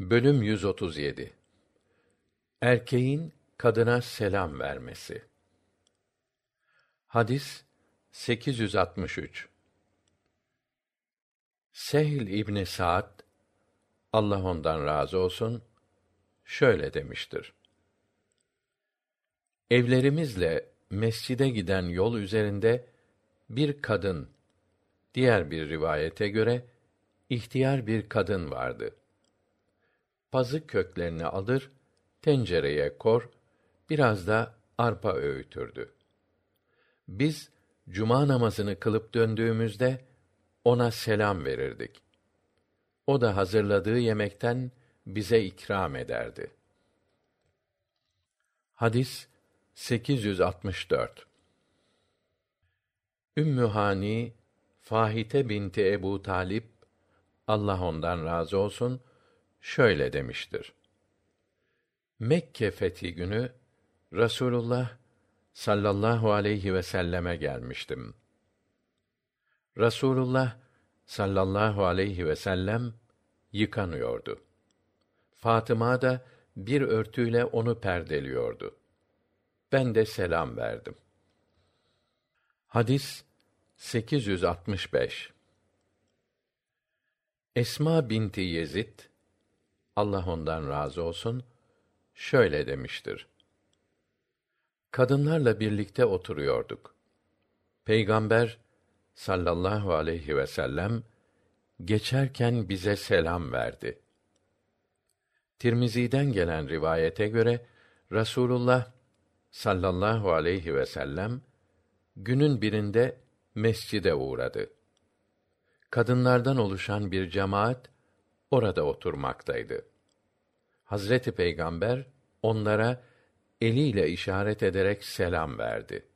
Bölüm 137 Erkeğin kadına selam vermesi. Hadis 863 Sehl İbni Sa'd Allah ondan razı olsun şöyle demiştir. Evlerimizle mescide giden yol üzerinde bir kadın diğer bir rivayete göre ihtiyar bir kadın vardı pazı köklerini alır, tencereye kor, biraz da arpa öğütürdü. Biz cuma namazını kılıp döndüğümüzde ona selam verirdik. O da hazırladığı yemekten bize ikram ederdi. Hadis 864 Ümmü Hani Fahite binti Ebu Talip Allah ondan razı olsun şöyle demiştir. Mekke fethi günü Rasulullah sallallahu aleyhi ve selleme gelmiştim. Rasulullah sallallahu aleyhi ve sellem yıkanıyordu. Fatıma da bir örtüyle onu perdeliyordu. Ben de selam verdim. Hadis 865 Esma binti Yezid Allah ondan razı olsun, şöyle demiştir. Kadınlarla birlikte oturuyorduk. Peygamber sallallahu aleyhi ve sellem geçerken bize selam verdi. Tirmizi'den gelen rivayete göre Rasulullah sallallahu aleyhi ve sellem günün birinde mescide uğradı. Kadınlardan oluşan bir cemaat orada oturmaktaydı. Hazreti Peygamber onlara eliyle işaret ederek selam verdi.